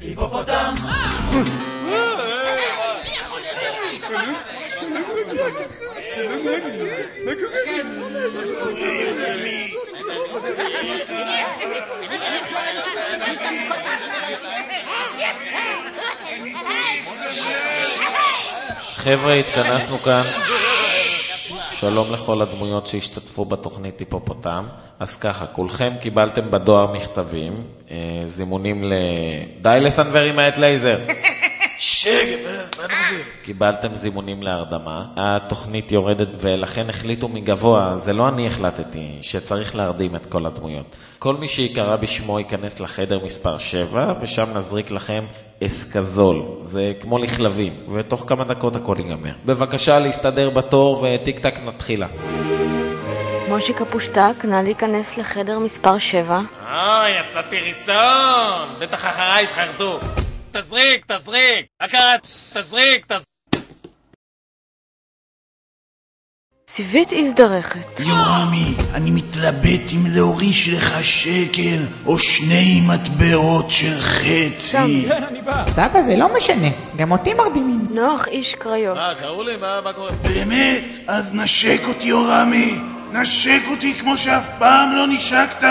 היפופוטם! חבר'ה, התכנסנו כאן. שלום לכל הדמויות שהשתתפו בתוכנית היפופוטם. אז ככה, כולכם קיבלתם בדואר מכתבים, אה, זימונים ל... די לסנוור עם העט לייזר. שקט, מה מה אתה מבין? קיבלתם זימונים להרדמה. התוכנית יורדת ולכן החליטו מגבוה, זה לא אני החלטתי, שצריך להרדים את כל הדמויות. כל מי שיקרא בשמו ייכנס לחדר מספר 7, ושם נזריק לכם אסקזול. זה כמו לכלבים, ותוך כמה דקות הכל ייגמר. בבקשה להסתדר בתור וטיק טק נתחילה. מושיקה פושטק, נא להיכנס לחדר מספר 7. אה, יצאתי ריסון! בטח אחריי התחרטו. תזריק, תזריק! הכרת, תזריק, תזריק! סיבית הזדרכת. יורמי, אני מתלבט אם להוריש לך שקל או שני מטבעות של חצי. סבא, זה לא משנה, גם אותי מרדימים. נוח איש קריות. מה, קראו לי? מה מה קורה? באמת? אז נשק אותי, יורמי. נשק אותי כמו שאף פעם לא נשקת.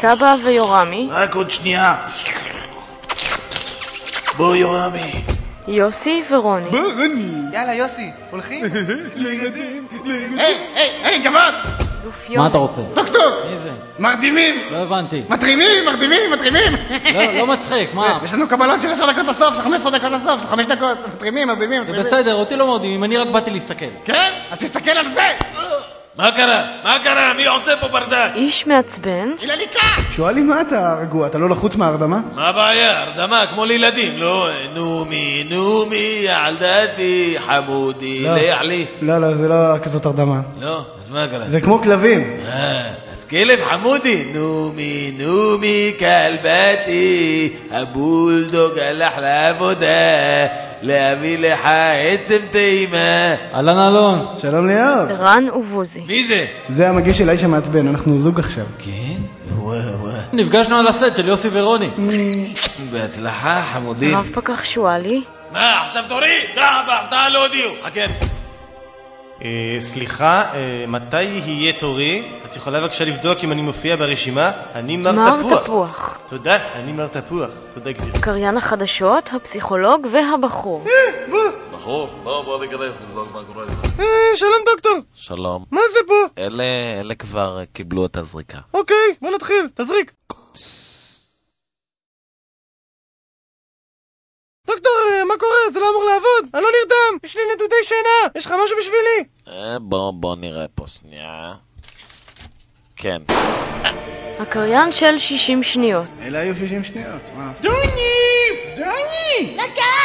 סבא ויורמי, רק עוד שנייה. בוא, יורמי. יוסי ורוני. יאללה, יוסי, הולכים? היי, היי, היי, גבון! גופיון. מה אתה רוצה? דוקטור! מי זה? מרדימים! לא הבנתי. מתרימים, מרדימים, מתרימים! לא, לא מצחיק, מה? יש לנו קבלות של 10 דקות לסוף, של 15 דקות לסוף, של 5 דקות, מתרימים, מרדימים, זה מתרימים. בסדר, אותי לא מרדימים, אני רק באתי להסתכל. כן? אז תסתכל על זה! מה קרה? מה קרה? מי עושה פה ברדק? איש מעצבן, אילניקה! שואלים מה אתה רגוע, אתה לא לחוץ מההרדמה? מה הבעיה? הרדמה כמו לילדים, לא? נומי, נומי, ילדתי, חמודי, לא. ליעלי. לא, לא, זה לא כזאת הרדמה. לא, אז מה קרה? זה כמו כלבים. אה, אז כלב חמודי, נומי, נומי, כלבתי, הבולדוג הלך לעבודה, להביא לך עצם טעימה. אהלן אלון. שלום ליאור. רן ובוזי. מי זה? זה המגיש של האיש המעצבן, אנחנו זוג עכשיו. כן? וואו וואו. נפגשנו על הסט של יוסי ורוני. בהצלחה, חמודים. רב פקח שועלי, מה, עכשיו תורי? dah, בהפתעה לא הודיעו. חכה. אה, סליחה, אה, מתי יהיה תורי? את יכולה בבקשה לבדוק אם אני מופיע ברשימה? אני מר מר תפוח. תפוח. תודה, אני מר תפוח. תודה גברתי. קריין החדשות, הפסיכולוג והבחור. בחור, בוא בוא ניכנס, נבדוק מה קורה. אה, שלום דוקטור. שלום. מה זה פה? אלה, אלה כבר קיבלו את הזריקה. אוקיי, בוא נתחיל, תזריק. דוקטור, אה, מה קורה? זה לא אמור לעבוד. אני לא נרדם. יש לי נדודי שינה. יש לך משהו בשבילי? אה, בוא, בוא נראה פה שנייה. כן. הקריין של 60 שניות. אלה היו 60 שניות. מה? דוני! דוני! לקה, אמא!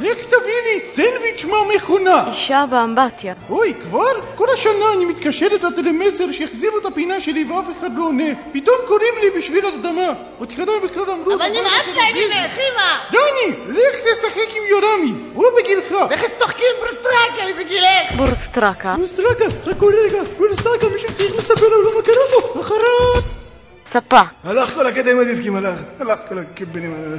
לך תביא לי סנדוויץ' מהמכונה! אישה באמבטיה. אוי, כבר? כל השנה אני מתקשרת לטלמסר שיחזירו את הפינה שלי ואף אחד לא עונה. פתאום קוראים לי בשביל הרדמה. בהתחלה בכלל אמרו... אבל נמאס להם ממך, אמא! דוני, לך תשחק עם יורמי, הוא בגילך. לך תשחקי עם ברסטרקה, היא בגילך. בורסטרקה. ברסטרקה, חכו רגע, ברסטרקה, מישהו צריך לספר לנו מה קרה פה. אחריו! ספה. הלך כל הקטע עם הדיסקים, הלך. הלך כל הקיבנים.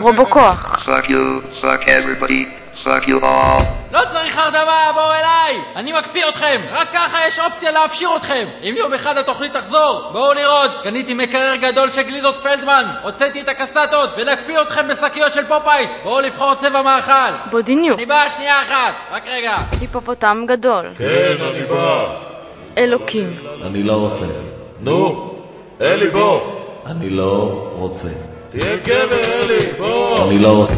רובוקוח. Fuck you, fuck everybody, fuck you all. לא צריך הרדמה, בואו אליי! אני מקפיא אתכם! רק ככה יש אופציה להפשיר אתכם! אם יום אחד התוכנית תחזור, בואו לראות! קניתי מקרר גדול של גלידות פלדמן, הוצאתי את הקסטות, ונקפיא אתכם בשקיות של פופאייס! בואו לבחור צבע מאכל! בודיניו. אני בא, שנייה אחת! רק רגע! היפופוטם גדול. כן, אני בא. אלוקים. אני לא רוצה. נו, אלי בוא. אני לא רוצה. תהיה גבר, אלי, בוא. אני לא רוצה.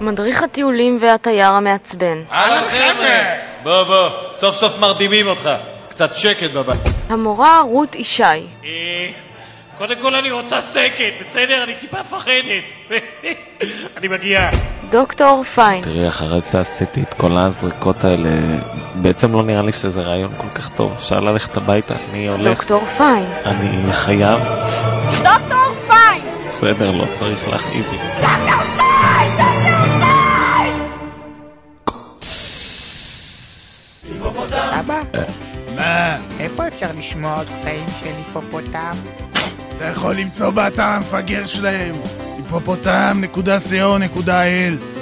מדריך הטיולים והתייר המעצבן. אהלן חבר'ה. בוא בוא, סוף סוף מרדימים אותך. קצת שקט בבית. המורה רות ישי. קודם כל אני רוצה שקט, בסדר? אני טיפה מפחדת. אני מגיע. דוקטור פיין. תראי, אחרי שעשיתי את כל הזריקות האלה, בעצם לא נראה לי שזה רעיון כל כך טוב. אפשר ללכת הביתה, אני הולך. דוקטור פיין. אני חייב. דוקטור פיין! בסדר, לא צריך להכאיב לי. סבא, מה? איפה איפה אפשר לשמוע עוד קטעים של היפופוטם? אתה יכול למצוא באתר המפגר שלהם, היפופוטם.co.il